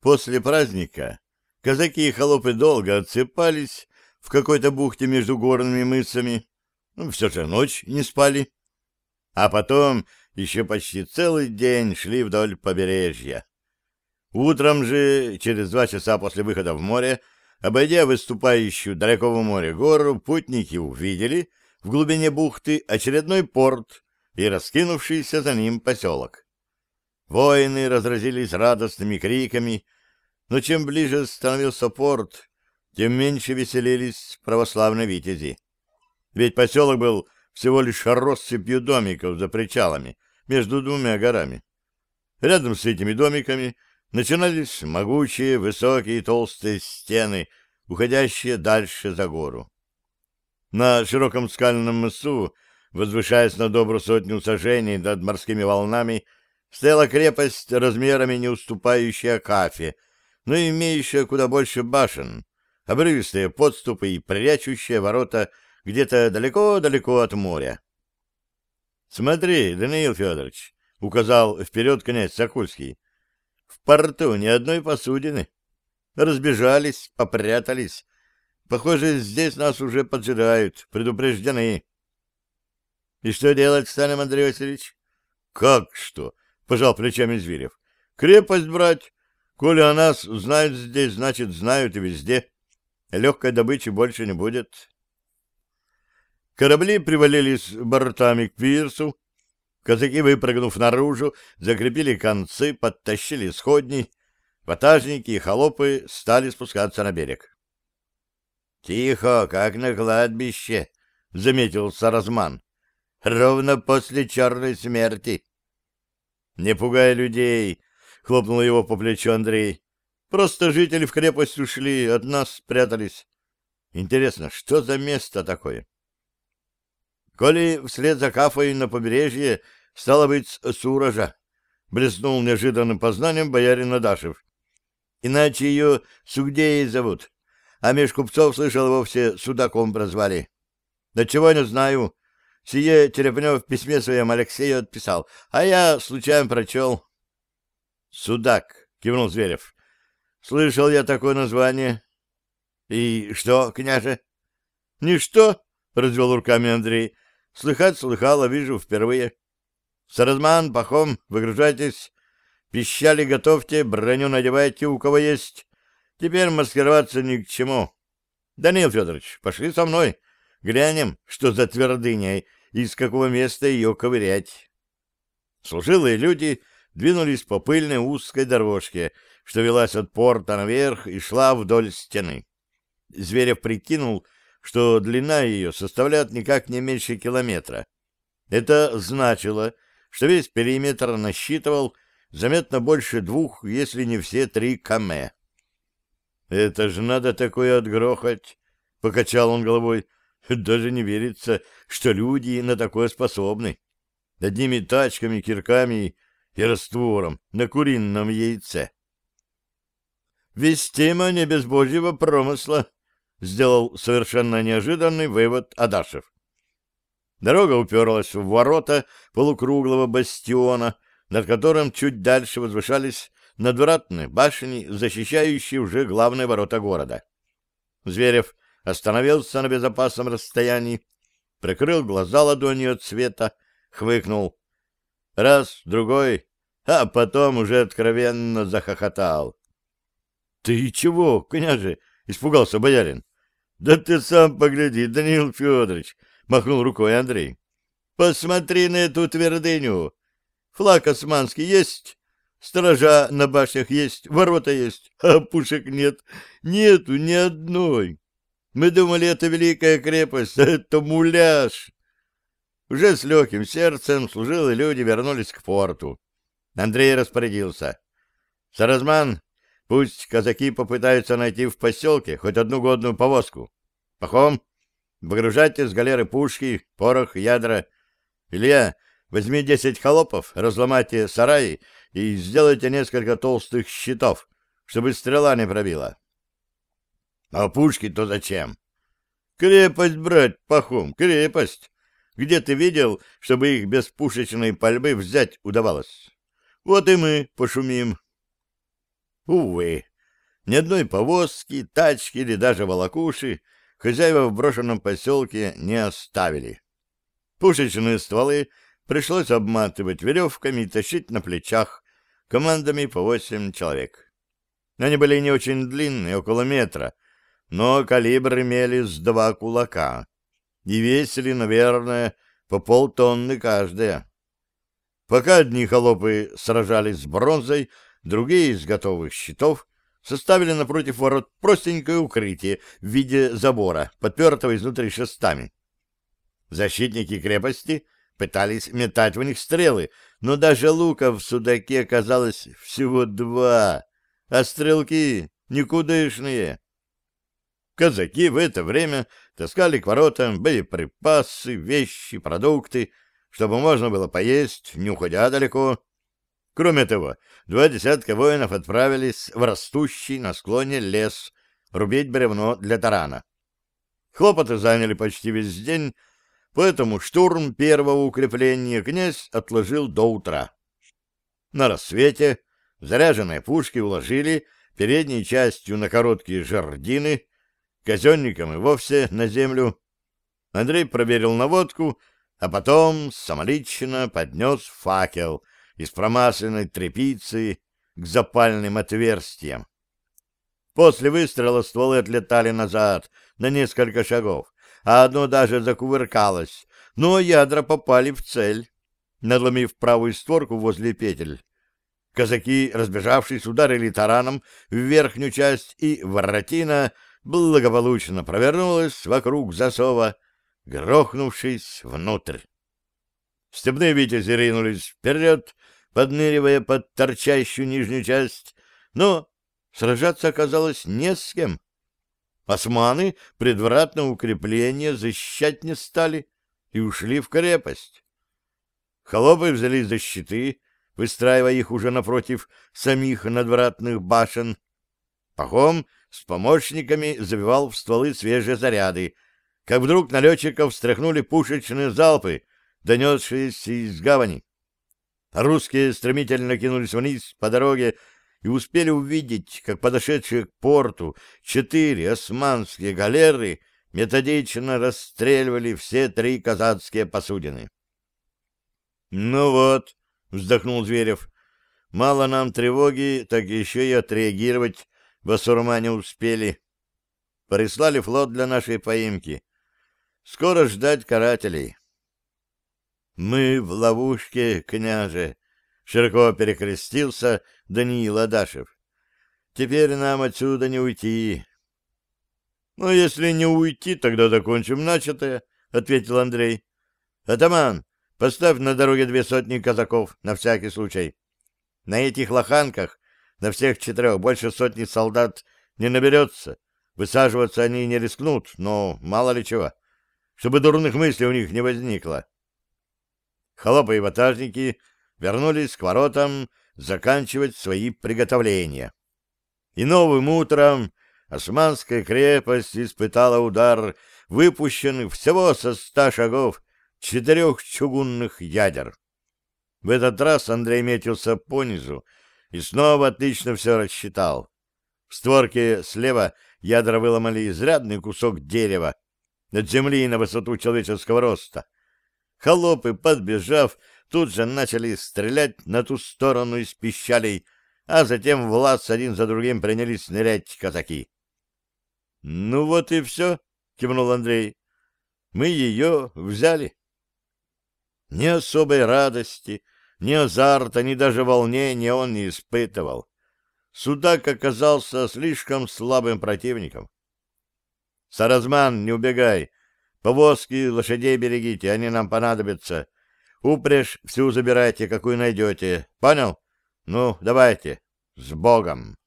После праздника казаки и холопы долго отсыпались в какой-то бухте между горными мысами, ну, все же ночь не спали, а потом еще почти целый день шли вдоль побережья. Утром же, через два часа после выхода в море, обойдя выступающую далеко в море гору, путники увидели в глубине бухты очередной порт и раскинувшийся за ним поселок. Воины разразились радостными криками, но чем ближе становился порт, тем меньше веселились православные витязи. Ведь поселок был всего лишь россыпью домиков за причалами между двумя горами. Рядом с этими домиками начинались могучие, высокие, толстые стены, уходящие дальше за гору. На широком скальном мысу, возвышаясь на добрую сотню сажений над морскими волнами, стояла крепость размерами не уступающая Кафе, но имеющая куда больше башен, обрывистые подступы и прячущие ворота где-то далеко-далеко от моря. — Смотри, Даниил Федорович, — указал вперед князь Сокольский, — в порту ни одной посудины. Разбежались, попрятались. Похоже, здесь нас уже поджидают, предупреждены. — И что делать станем, Андрей Васильевич? — Как что? — пожал плечами Зверев. — Крепость брать. Коли о нас знают здесь, значит, знают и везде. Легкой добычи больше не будет. Корабли привалились бортами к пирсу. Казаки, выпрыгнув наружу, закрепили концы, подтащили сходни. Ватажники и холопы стали спускаться на берег. — Тихо, как на кладбище, — заметил Саразман. — Ровно после черной смерти. — Не пугай людей, — хлопнул его по плечу Андрей. — Просто жители в крепость ушли, от нас спрятались. Интересно, что за место такое? Коли вслед за Кафой на побережье стало быть Суража, блеснул неожиданным познанием боярин Адашев. Иначе ее Сугдеей зовут, а меж купцов, слышал, вовсе Судаком прозвали. Да чего не знаю. Сие Черепнев в письме своем Алексею отписал, а я случайно прочел. — Судак, — кивнул Зверев. — Слышал я такое название. — И что, княже? — Ничто, — развел руками Андрей. Слыхать слыхала, вижу впервые. Саразман, Пахом, выгружайтесь. Пищали готовьте, броню надевайте, у кого есть. Теперь маскироваться ни к чему. Данил Федорович, пошли со мной. Глянем, что за твердыня и с какого места ее ковырять. Служилые люди двинулись по пыльной узкой дорожке, что велась от порта наверх и шла вдоль стены. Зверев прикинул, что длина ее составляет никак не меньше километра. Это значило, что весь периметр насчитывал заметно больше двух, если не все три каме. «Это же надо такое отгрохать!» — покачал он головой. «Даже не верится, что люди на такое способны. Одними тачками, кирками и раствором на курином яйце». «Вестимо не без божьего промысла», сделал совершенно неожиданный вывод Адашев. Дорога уперлась в ворота полукруглого бастиона, над которым чуть дальше возвышались надвратные башни, защищающие уже главные ворота города. Зверев остановился на безопасном расстоянии, прикрыл глаза ладонью от света, хвыкнул. Раз, другой, а потом уже откровенно захохотал. — Ты чего, княже? — испугался боярин. Да ты сам погляди, Даниил Федорович, махнул рукой Андрей. Посмотри на эту твердыню. Флаг османский есть, сторожа на башнях есть, ворота есть, а пушек нет. Нету ни одной. Мы думали, это великая крепость, а это муляж. Уже с легким сердцем служилые люди вернулись к порту. Андрей распорядился. Саразман, Пусть казаки попытаются найти в поселке хоть одну годную повозку. Пахом, выгружайте с галеры пушки, порох, ядра. Илья, возьми десять холопов, разломайте сараи и сделайте несколько толстых щитов, чтобы стрела не пробила. А пушки-то зачем? Крепость брать, Пахом, крепость. Где ты видел, чтобы их без пушечной пальбы взять удавалось? Вот и мы пошумим. Увы, ни одной повозки, тачки или даже волокуши хозяева в брошенном поселке не оставили. Пушечные стволы пришлось обматывать веревками и тащить на плечах командами по восемь человек. Они были не очень длинные, около метра, но калибр имели с два кулака и весили, наверное, по полтонны каждая. Пока одни холопы сражались с бронзой, другие из готовых щитов составили напротив ворот простенькое укрытие в виде забора, подпертого изнутри шестами. Защитники крепости пытались метать в них стрелы, но даже луков в судаке оказалось всего два, а стрелки никудышные. Казаки в это время таскали к воротам боеприпасы, вещи, продукты, чтобы можно было поесть, не уходя далеко. Кроме того, два десятка воинов отправились в растущий на склоне лес рубить бревно для тарана. Хлопоты заняли почти весь день, поэтому штурм первого укрепления князь отложил до утра. На рассвете заряженные пушки уложили передней частью на короткие жердины, казенникам и вовсе на землю. Андрей проверил наводку, а потом самолично поднес факел из промасленной тряпицы к запальным отверстиям. После выстрела стволы отлетали назад на несколько шагов, а одно даже закувыркалось, но ядра попали в цель, надломив правую створку возле петель. Казаки, разбежавшись, ударили тараном в верхнюю часть, и воротина — благополучно провернулась вокруг засова, грохнувшись внутрь. Степные витязи ринулись вперед, подныривая под торчащую нижнюю часть, но сражаться оказалось не с кем. Османы предвратное укрепление защищать не стали и ушли в крепость. Холопы взялись за щиты, выстраивая их уже напротив самих надвратных башен. Пахом с помощниками забивал в стволы свежие заряды, как вдруг налетчиков встряхнули пушечные залпы, донесшиеся из гавани. Русские стремительно кинулись вниз по дороге и успели увидеть, как подошедшие к порту четыре османские галеры методично расстреливали все три казацкие посудины. — Ну вот, — вздохнул Зверев, — мало нам тревоги, так еще и отреагировать басурмане успели. Прислали флот для нашей поимки. Скоро ждать карателей. Мы в ловушке, княже, широко перекрестился Даниил Адашев. Теперь нам отсюда не уйти. Ну, если не уйти, тогда закончим начатое, ответил Андрей. Атаман, поставь на дороге две сотни казаков на всякий случай. На этих лоханках на всех четырех больше сотни солдат не наберется. Высаживаться они не рискнут, но мало ли чего. Чтобы дурных мыслей у них не возникло. Холопы и ватажники вернулись к воротам заканчивать свои приготовления. И новым утром Османская крепость испытала удар выпущенных всего со ста шагов четырех чугунных ядер. В этот раз Андрей метился понизу, и снова отлично все рассчитал. В створке слева ядра выломали изрядный кусок дерева от земли на высоту человеческого роста. Холопы, подбежав, тут же начали стрелять на ту сторону из пищалей, а затем в лаз один за другим принялись нырять казаки. — Ну вот и все, — кивнул Андрей. — Мы ее взяли. Ни особой радости, ни азарта, ни даже волнения он не испытывал. Судак оказался слишком слабым противником. «Саразман, не убегай! Повозки, лошадей берегите, они нам понадобятся. Упряжь всю забирайте, какую найдете. Понял? Ну, давайте. С Богом!»